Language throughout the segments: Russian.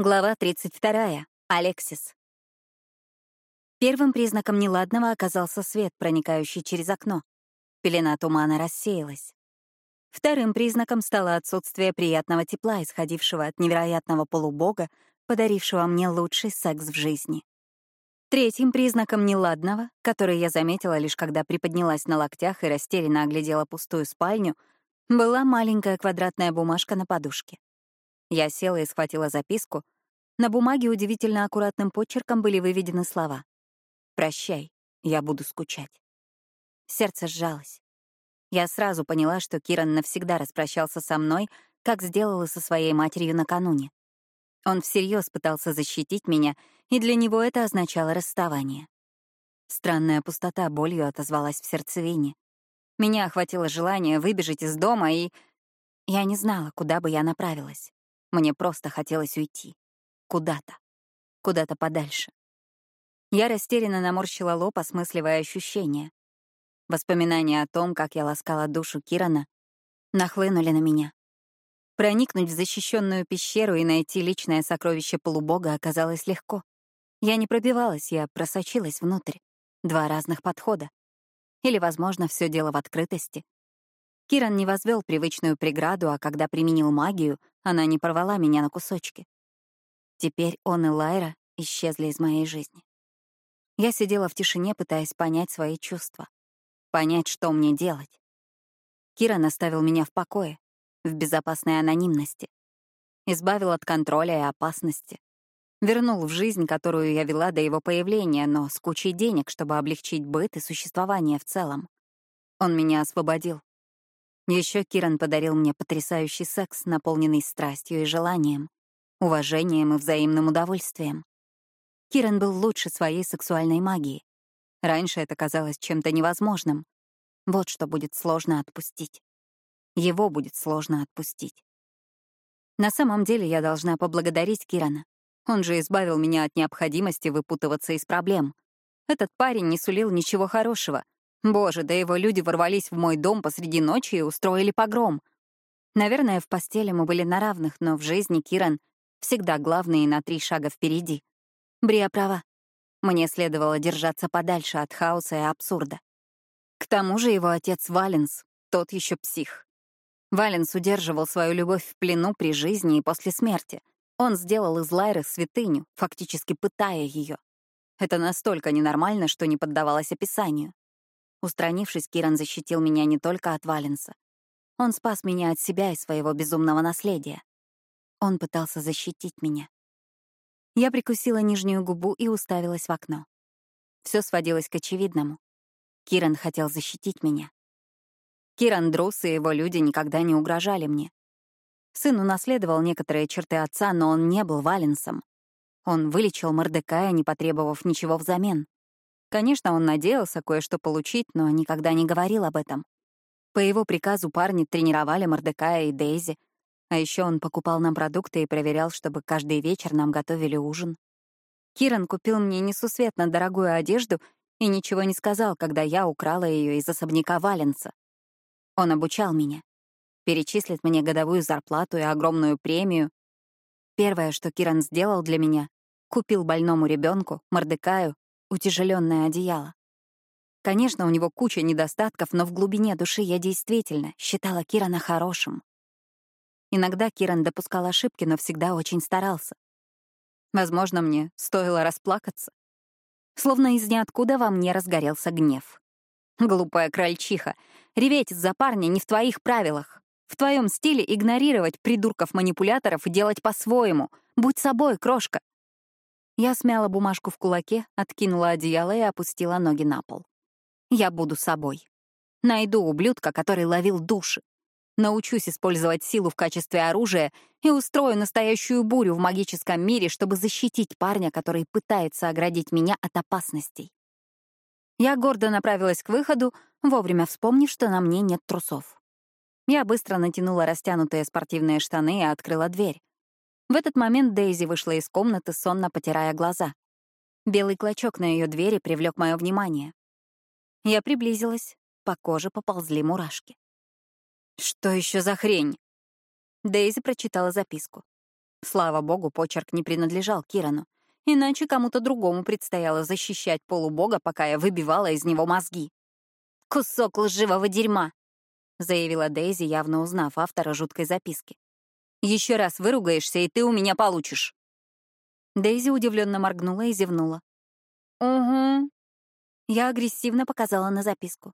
Глава 32. Алексис. Первым признаком неладного оказался свет, проникающий через окно. Пелена тумана рассеялась. Вторым признаком стало отсутствие приятного тепла, исходившего от невероятного полубога, подарившего мне лучший секс в жизни. Третьим признаком неладного, который я заметила лишь когда приподнялась на локтях и растерянно оглядела пустую спальню, была маленькая квадратная бумажка на подушке. Я села и схватила записку. На бумаге удивительно аккуратным почерком были выведены слова. «Прощай, я буду скучать». Сердце сжалось. Я сразу поняла, что Киран навсегда распрощался со мной, как сделал и со своей матерью накануне. Он всерьез пытался защитить меня, и для него это означало расставание. Странная пустота болью отозвалась в сердцевине. Меня охватило желание выбежать из дома, и... Я не знала, куда бы я направилась. Мне просто хотелось уйти. Куда-то. Куда-то подальше. Я растерянно наморщила лоб, осмысливая ощущения. Воспоминания о том, как я ласкала душу Кирана, нахлынули на меня. Проникнуть в защищенную пещеру и найти личное сокровище полубога оказалось легко. Я не пробивалась, я просочилась внутрь. Два разных подхода. Или, возможно, все дело в открытости. Киран не возвел привычную преграду, а когда применил магию, она не порвала меня на кусочки. Теперь он и Лайра исчезли из моей жизни. Я сидела в тишине, пытаясь понять свои чувства. Понять, что мне делать. Киран оставил меня в покое, в безопасной анонимности. Избавил от контроля и опасности. Вернул в жизнь, которую я вела до его появления, но с кучей денег, чтобы облегчить быт и существование в целом. Он меня освободил. Еще Киран подарил мне потрясающий секс, наполненный страстью и желанием, уважением и взаимным удовольствием. Киран был лучше своей сексуальной магии. Раньше это казалось чем-то невозможным. Вот что будет сложно отпустить. Его будет сложно отпустить. На самом деле я должна поблагодарить Кирана. Он же избавил меня от необходимости выпутываться из проблем. Этот парень не сулил ничего хорошего — Боже, да его люди ворвались в мой дом посреди ночи и устроили погром. Наверное, в постели мы были на равных, но в жизни Киран всегда главный и на три шага впереди. Брия права. Мне следовало держаться подальше от хаоса и абсурда. К тому же его отец Валенс, тот еще псих. Валенс удерживал свою любовь в плену при жизни и после смерти. Он сделал из Лайры святыню, фактически пытая ее. Это настолько ненормально, что не поддавалось описанию. Устранившись, Киран защитил меня не только от Валенса. Он спас меня от себя и своего безумного наследия. Он пытался защитить меня. Я прикусила нижнюю губу и уставилась в окно. Все сводилось к очевидному. Киран хотел защитить меня. Киран Друс и его люди никогда не угрожали мне. Сын унаследовал некоторые черты отца, но он не был Валенсом. Он вылечил Мордекая, не потребовав ничего взамен. Конечно, он надеялся кое-что получить, но никогда не говорил об этом. По его приказу парни тренировали Мордекая и Дейзи, а еще он покупал нам продукты и проверял, чтобы каждый вечер нам готовили ужин. Киран купил мне несусветно дорогую одежду и ничего не сказал, когда я украла ее из особняка Валенса. Он обучал меня. Перечислит мне годовую зарплату и огромную премию. Первое, что Киран сделал для меня — купил больному ребенку, Мордекаю, утяжеленное одеяло. Конечно, у него куча недостатков, но в глубине души я действительно считала Кирана хорошим. Иногда Киран допускал ошибки, но всегда очень старался. Возможно, мне стоило расплакаться. Словно из ниоткуда во мне разгорелся гнев. Глупая крольчиха, реветь из-за парня не в твоих правилах. В твоем стиле игнорировать придурков-манипуляторов и делать по-своему. Будь собой, крошка. Я смяла бумажку в кулаке, откинула одеяло и опустила ноги на пол. Я буду собой. Найду ублюдка, который ловил души. Научусь использовать силу в качестве оружия и устрою настоящую бурю в магическом мире, чтобы защитить парня, который пытается оградить меня от опасностей. Я гордо направилась к выходу, вовремя вспомнив, что на мне нет трусов. Я быстро натянула растянутые спортивные штаны и открыла дверь. В этот момент Дейзи вышла из комнаты, сонно потирая глаза. Белый клочок на ее двери привлек мое внимание. Я приблизилась, по коже поползли мурашки. «Что еще за хрень?» Дейзи прочитала записку. Слава богу, почерк не принадлежал Кирану. Иначе кому-то другому предстояло защищать полубога, пока я выбивала из него мозги. «Кусок лживого дерьма!» — заявила Дейзи, явно узнав автора жуткой записки. «Еще раз выругаешься, и ты у меня получишь». Дейзи удивленно моргнула и зевнула. «Угу». Я агрессивно показала на записку.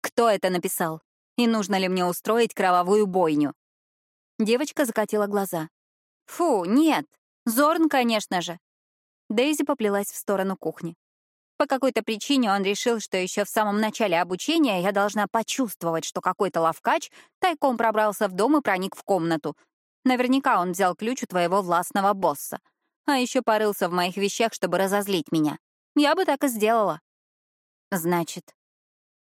«Кто это написал? И нужно ли мне устроить кровавую бойню?» Девочка закатила глаза. «Фу, нет. Зорн, конечно же». Дейзи поплелась в сторону кухни. По какой-то причине он решил, что еще в самом начале обучения я должна почувствовать, что какой-то ловкач тайком пробрался в дом и проник в комнату. Наверняка он взял ключ у твоего властного босса. А еще порылся в моих вещах, чтобы разозлить меня. Я бы так и сделала. Значит.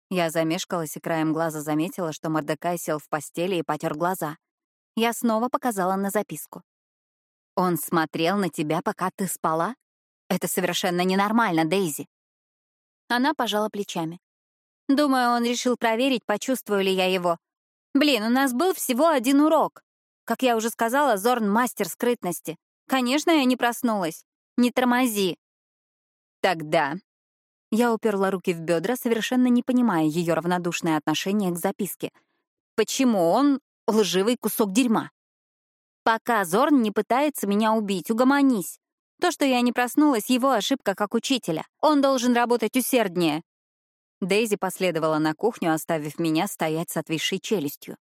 Я замешкалась и краем глаза заметила, что Мордекай сел в постели и потер глаза. Я снова показала на записку. Он смотрел на тебя, пока ты спала? Это совершенно ненормально, Дейзи. Она пожала плечами. Думаю, он решил проверить, почувствую ли я его. Блин, у нас был всего один урок. Как я уже сказала, Зорн — мастер скрытности. Конечно, я не проснулась. Не тормози. Тогда... Я уперла руки в бедра, совершенно не понимая ее равнодушное отношение к записке. Почему он — лживый кусок дерьма? Пока Зорн не пытается меня убить, угомонись. То, что я не проснулась, его ошибка как учителя. Он должен работать усерднее. Дейзи последовала на кухню, оставив меня стоять с отвисшей челюстью.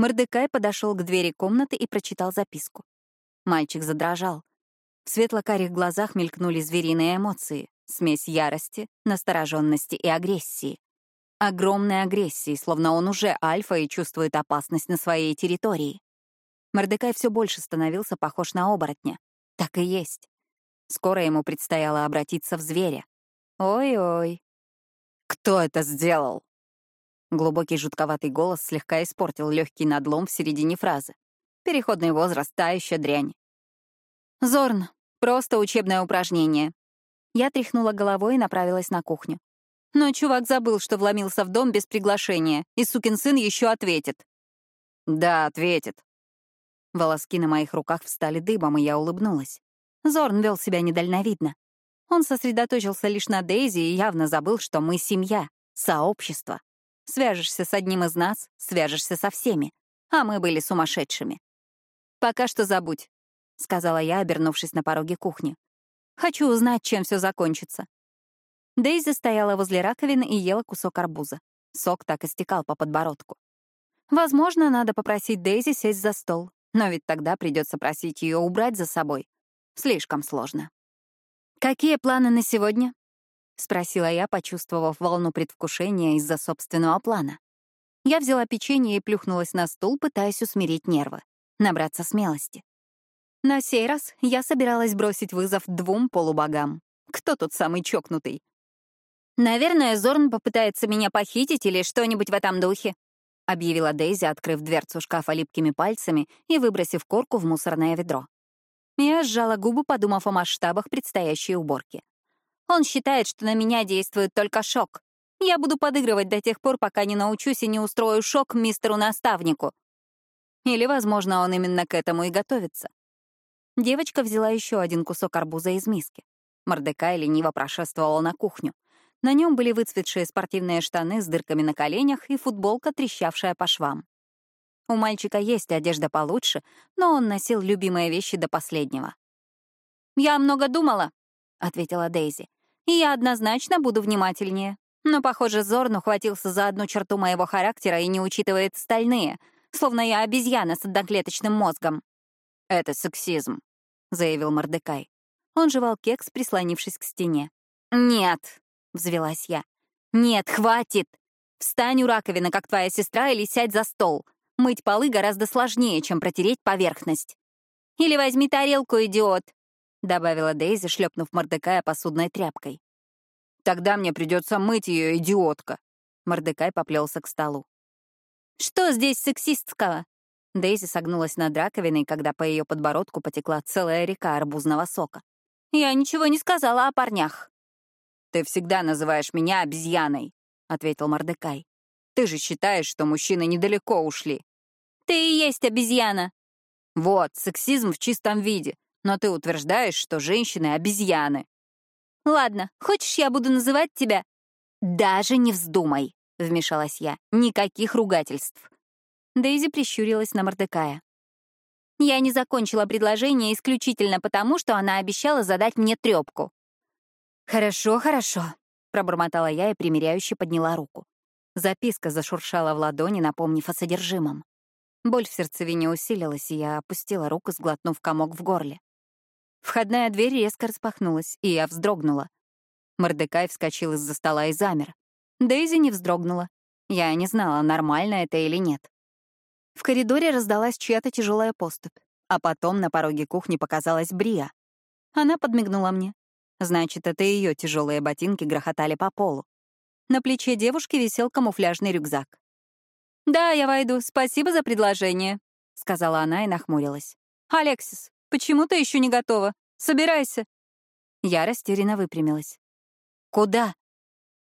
Мордекай подошел к двери комнаты и прочитал записку. Мальчик задрожал. В светло-карих глазах мелькнули звериные эмоции, смесь ярости, настороженности и агрессии. Огромной агрессии, словно он уже альфа и чувствует опасность на своей территории. Мордекай все больше становился похож на оборотня. Так и есть. Скоро ему предстояло обратиться в зверя. Ой-ой. «Кто это сделал?» Глубокий жутковатый голос слегка испортил легкий надлом в середине фразы. Переходный возраст — та еще дрянь. «Зорн, просто учебное упражнение». Я тряхнула головой и направилась на кухню. Но чувак забыл, что вломился в дом без приглашения, и сукин сын еще ответит. «Да, ответит», Волоски на моих руках встали дыбом, и я улыбнулась. Зорн вел себя недальновидно. Он сосредоточился лишь на Дейзи и явно забыл, что мы семья, сообщество. Свяжешься с одним из нас, свяжешься со всеми. А мы были сумасшедшими. «Пока что забудь», — сказала я, обернувшись на пороге кухни. «Хочу узнать, чем все закончится». Дейзи стояла возле раковины и ела кусок арбуза. Сок так и стекал по подбородку. Возможно, надо попросить Дейзи сесть за стол, но ведь тогда придется просить ее убрать за собой. Слишком сложно. «Какие планы на сегодня?» — спросила я, почувствовав волну предвкушения из-за собственного плана. Я взяла печенье и плюхнулась на стул, пытаясь усмирить нервы, набраться смелости. На сей раз я собиралась бросить вызов двум полубогам. Кто тут самый чокнутый? Наверное, Зорн попытается меня похитить или что-нибудь в этом духе объявила Дейзи, открыв дверцу шкафа липкими пальцами и выбросив корку в мусорное ведро. Я сжала губы, подумав о масштабах предстоящей уборки. Он считает, что на меня действует только шок. Я буду подыгрывать до тех пор, пока не научусь и не устрою шок мистеру-наставнику. Или, возможно, он именно к этому и готовится. Девочка взяла еще один кусок арбуза из миски. Мордекай лениво прошествовал на кухню. На нем были выцветшие спортивные штаны с дырками на коленях и футболка, трещавшая по швам. У мальчика есть одежда получше, но он носил любимые вещи до последнего. «Я много думала», — ответила Дейзи, «и я однозначно буду внимательнее. Но, похоже, Зорн ухватился за одну черту моего характера и не учитывает остальные, словно я обезьяна с одноклеточным мозгом». «Это сексизм», — заявил Мордекай. Он жевал кекс, прислонившись к стене. «Нет», — взвелась я. «Нет, хватит! Встань у раковины, как твоя сестра, или сядь за стол. Мыть полы гораздо сложнее, чем протереть поверхность. Или возьми тарелку, идиот!» — добавила Дейзи, шлепнув Мордекая посудной тряпкой. «Тогда мне придется мыть ее, идиотка!» Мордекай поплелся к столу. «Что здесь сексистского?» Дейзи согнулась над раковиной, когда по ее подбородку потекла целая река арбузного сока. «Я ничего не сказала о парнях». «Ты всегда называешь меня обезьяной», — ответил Мордекай. «Ты же считаешь, что мужчины недалеко ушли». «Ты и есть обезьяна!» Вот, сексизм в чистом виде. Но ты утверждаешь, что женщины — обезьяны. Ладно, хочешь, я буду называть тебя? Даже не вздумай, — вмешалась я. Никаких ругательств. Дейзи прищурилась на Мордекая. Я не закончила предложение исключительно потому, что она обещала задать мне трёпку. «Хорошо, хорошо», — пробормотала я и примиряюще подняла руку. Записка зашуршала в ладони, напомнив о содержимом. Боль в сердцевине усилилась, и я опустила руку, сглотнув комок в горле. Входная дверь резко распахнулась, и я вздрогнула. Мордекай вскочил из-за стола и замер. Дейзи не вздрогнула. Я не знала, нормально это или нет. В коридоре раздалась чья-то тяжелая поступь, а потом на пороге кухни показалась Брия. Она подмигнула мне. Значит, это ее тяжелые ботинки грохотали по полу. На плече девушки висел камуфляжный рюкзак. «Да, я войду. Спасибо за предложение», — сказала она и нахмурилась. «Алексис, почему ты еще не готова? Собирайся». Я растерянно выпрямилась. «Куда?»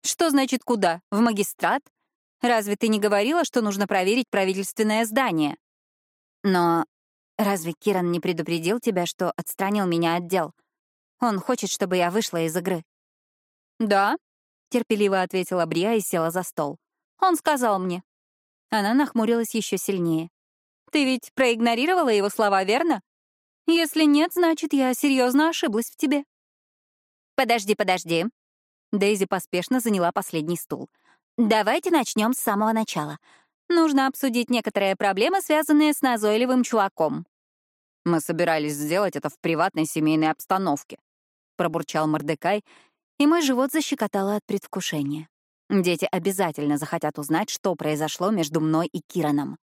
«Что значит куда? В магистрат? Разве ты не говорила, что нужно проверить правительственное здание? Но разве Киран не предупредил тебя, что отстранил меня от дел? Он хочет, чтобы я вышла из игры. Да, терпеливо ответила Брия и села за стол. Он сказал мне. Она нахмурилась еще сильнее. Ты ведь проигнорировала его слова, верно? Если нет, значит, я серьезно ошиблась в тебе. Подожди, подожди. Дейзи поспешно заняла последний стул. Давайте начнем с самого начала. Нужно обсудить некоторые проблемы, связанные с назойливым чуваком. Мы собирались сделать это в приватной семейной обстановке, пробурчал Мордекай, и мой живот защекотало от предвкушения. Дети обязательно захотят узнать, что произошло между мной и Кираном.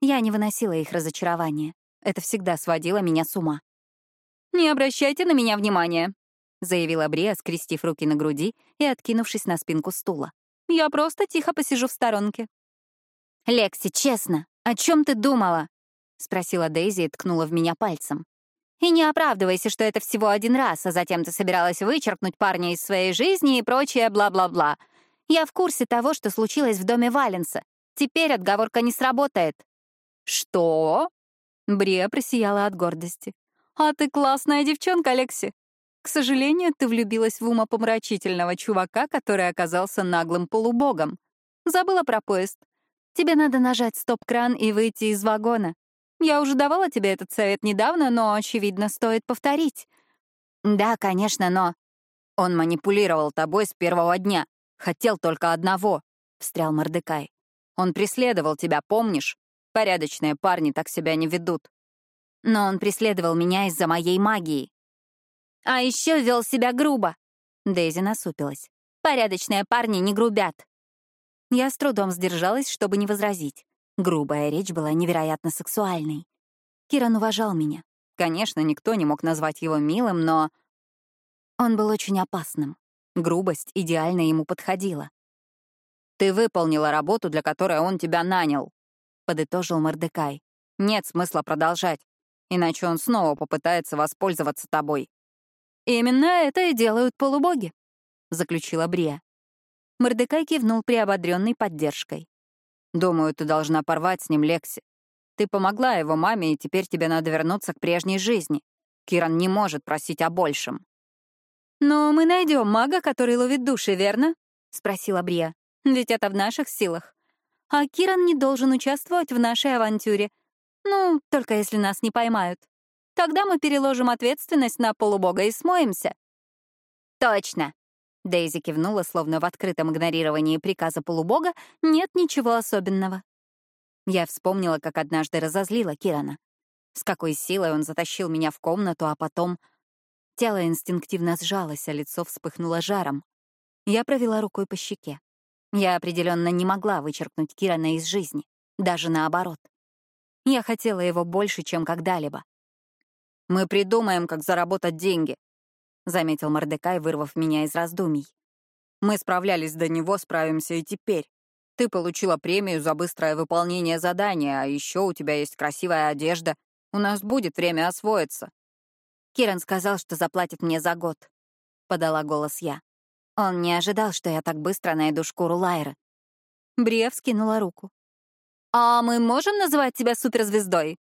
Я не выносила их разочарования. Это всегда сводило меня с ума. «Не обращайте на меня внимания», — заявила Брия, скрестив руки на груди и откинувшись на спинку стула. Я просто тихо посижу в сторонке». «Лекси, честно, о чем ты думала?» — спросила Дейзи и ткнула в меня пальцем. «И не оправдывайся, что это всего один раз, а затем ты собиралась вычеркнуть парня из своей жизни и прочее бла-бла-бла. Я в курсе того, что случилось в доме Валенса. Теперь отговорка не сработает». «Что?» Брия просияла от гордости. «А ты классная девчонка, Лекси. К сожалению, ты влюбилась в умопомрачительного чувака, который оказался наглым полубогом. Забыла про поезд. Тебе надо нажать стоп-кран и выйти из вагона. Я уже давала тебе этот совет недавно, но, очевидно, стоит повторить. Да, конечно, но... Он манипулировал тобой с первого дня. Хотел только одного, — встрял Мордекай. Он преследовал тебя, помнишь? Порядочные парни так себя не ведут. Но он преследовал меня из-за моей магии. А еще вел себя грубо. Дейзи насупилась. Порядочные парни не грубят. Я с трудом сдержалась, чтобы не возразить. Грубая речь была невероятно сексуальной. Киран уважал меня. Конечно, никто не мог назвать его милым, но... Он был очень опасным. Грубость идеально ему подходила. «Ты выполнила работу, для которой он тебя нанял», — подытожил Мордекай. «Нет смысла продолжать, иначе он снова попытается воспользоваться тобой». «Именно это и делают полубоги», — заключила Брия. Мордекай кивнул приободренной поддержкой. «Думаю, ты должна порвать с ним, Лекси. Ты помогла его маме, и теперь тебе надо вернуться к прежней жизни. Киран не может просить о большем». «Но мы найдем мага, который ловит души, верно?» — спросила Брия. «Ведь это в наших силах. А Киран не должен участвовать в нашей авантюре. Ну, только если нас не поймают. Тогда мы переложим ответственность на полубога и смоемся». «Точно!» Дейзи кивнула, словно в открытом игнорировании приказа полубога нет ничего особенного. Я вспомнила, как однажды разозлила Кирана. С какой силой он затащил меня в комнату, а потом... Тело инстинктивно сжалось, а лицо вспыхнуло жаром. Я провела рукой по щеке. Я определенно не могла вычеркнуть Кирана из жизни, даже наоборот. Я хотела его больше, чем когда-либо. «Мы придумаем, как заработать деньги», — заметил Мордекай, вырвав меня из раздумий. «Мы справлялись до него, справимся и теперь. Ты получила премию за быстрое выполнение задания, а еще у тебя есть красивая одежда. У нас будет время освоиться». Киран сказал, что заплатит мне за год, — подала голос я. Он не ожидал, что я так быстро найду шкуру Лайры. Бриев скинула руку. «А мы можем называть тебя суперзвездой?»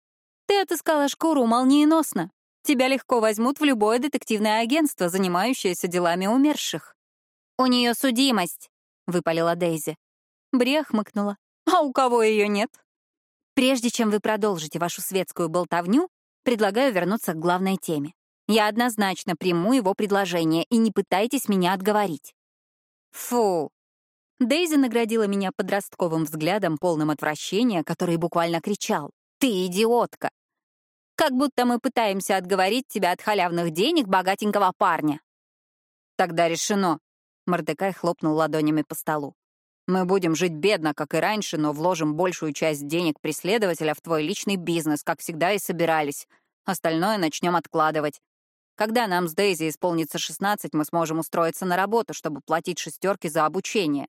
Ты отыскала шкуру молниеносно. Тебя легко возьмут в любое детективное агентство, занимающееся делами умерших. «У нее судимость», — выпалила Дейзи. Брия хмыкнула. «А у кого ее нет?» «Прежде чем вы продолжите вашу светскую болтовню, предлагаю вернуться к главной теме. Я однозначно приму его предложение, и не пытайтесь меня отговорить». «Фу!» Дейзи наградила меня подростковым взглядом, полным отвращения, который буквально кричал. «Ты идиотка! Как будто мы пытаемся отговорить тебя от халявных денег богатенького парня». «Тогда решено», — Мордекай хлопнул ладонями по столу. «Мы будем жить бедно, как и раньше, но вложим большую часть денег преследователя в твой личный бизнес, как всегда и собирались. Остальное начнем откладывать. Когда нам с Дейзи исполнится 16, мы сможем устроиться на работу, чтобы платить шестерки за обучение».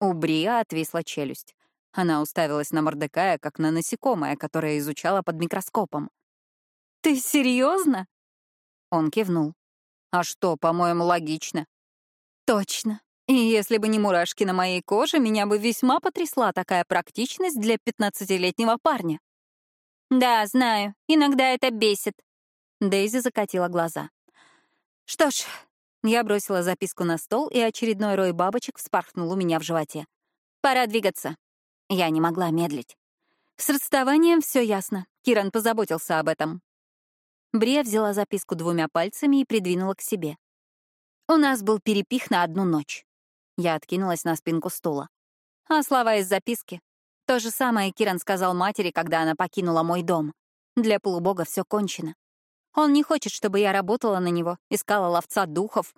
У Брия отвисла челюсть. Она уставилась на Мордекая, как на насекомое, которое изучала под микроскопом. «Ты серьезно? Он кивнул. «А что, по-моему, логично?» «Точно. И если бы не мурашки на моей коже, меня бы весьма потрясла такая практичность для пятнадцатилетнего парня». «Да, знаю. Иногда это бесит». Дейзи закатила глаза. «Что ж...» Я бросила записку на стол, и очередной рой бабочек вспорхнул у меня в животе. «Пора двигаться». Я не могла медлить. С расставанием все ясно. Киран позаботился об этом. Брия взяла записку двумя пальцами и придвинула к себе. У нас был перепих на одну ночь. Я откинулась на спинку стула. А слова из записки? То же самое Киран сказал матери, когда она покинула мой дом. Для полубога все кончено. Он не хочет, чтобы я работала на него, искала ловца духов,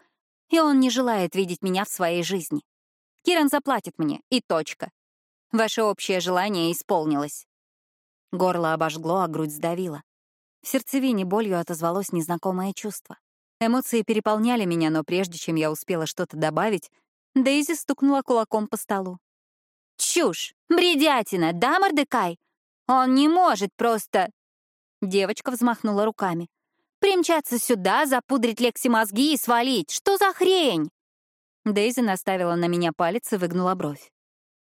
и он не желает видеть меня в своей жизни. Киран заплатит мне, и точка. Ваше общее желание исполнилось». Горло обожгло, а грудь сдавило. В сердцевине болью отозвалось незнакомое чувство. Эмоции переполняли меня, но прежде чем я успела что-то добавить, Дейзи стукнула кулаком по столу. «Чушь! Бредятина! Да, Мордекай? Он не может просто...» Девочка взмахнула руками. «Примчаться сюда, запудрить Лекси мозги и свалить! Что за хрень?» Дейзи наставила на меня палец и выгнула бровь.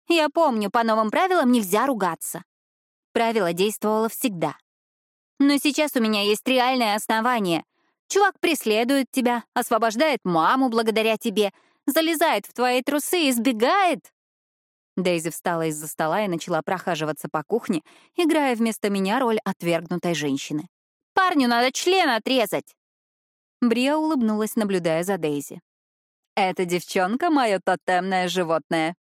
Я помню, по новым правилам нельзя ругаться. Правило действовало всегда. Но сейчас у меня есть реальное основание. Чувак преследует тебя, освобождает маму благодаря тебе, залезает в твои трусы и сбегает. Дейзи встала из-за стола и начала прохаживаться по кухне, играя вместо меня роль отвергнутой женщины. «Парню надо член отрезать!» Брия улыбнулась, наблюдая за Дейзи. «Эта девчонка — мое тотемное животное.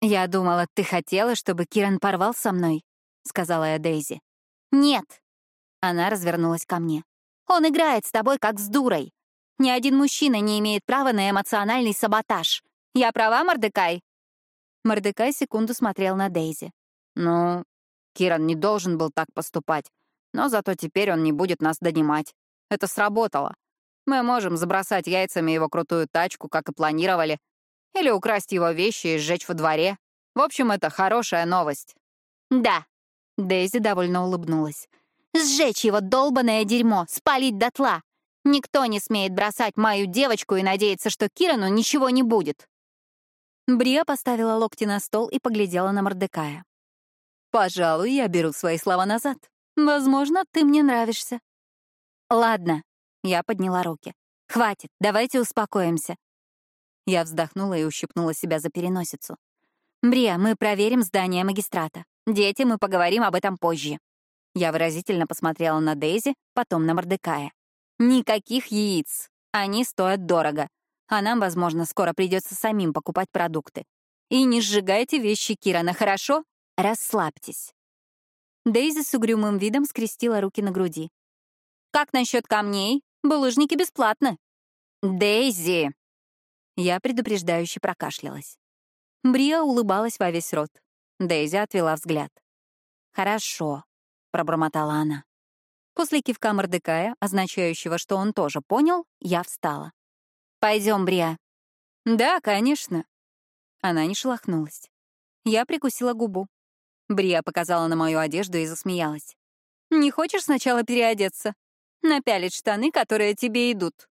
«Я думала, ты хотела, чтобы Киран порвал со мной», — сказала я Дейзи. «Нет». Она развернулась ко мне. «Он играет с тобой, как с дурой. Ни один мужчина не имеет права на эмоциональный саботаж. Я права, Мордекай?» Мордекай секунду смотрел на Дейзи. «Ну, Киран не должен был так поступать. Но зато теперь он не будет нас донимать. Это сработало. Мы можем забросать яйцами его крутую тачку, как и планировали, или украсть его вещи и сжечь во дворе. В общем, это хорошая новость. Да. Дейзи довольно улыбнулась. Сжечь его долбанное дерьмо, спалить дотла. Никто не смеет бросать мою девочку и надеяться, что Кирану ничего не будет. Брия поставила локти на стол и поглядела на Мордекая. «Пожалуй, я беру свои слова назад. Возможно, ты мне нравишься». «Ладно», — я подняла руки. «Хватит, давайте успокоимся. Я вздохнула и ущипнула себя за переносицу. «Брия, мы проверим здание магистрата. Дети, мы поговорим об этом позже». Я выразительно посмотрела на Дейзи, потом на Мордекая. «Никаких яиц. Они стоят дорого. А нам, возможно, скоро придется самим покупать продукты. И не сжигайте вещи Кирана, хорошо? Расслабьтесь». Дейзи с угрюмым видом скрестила руки на груди. «Как насчет камней? Булыжники бесплатно». «Дейзи!» Я предупреждающе прокашлялась. Брия улыбалась во весь рот. Дейзи отвела взгляд. «Хорошо», — пробормотала она. После кивка Мордекая, означающего, что он тоже понял, я встала. Пойдем, Брия». «Да, конечно». Она не шелохнулась. Я прикусила губу. Брия показала на мою одежду и засмеялась. «Не хочешь сначала переодеться? Напялить штаны, которые тебе идут?»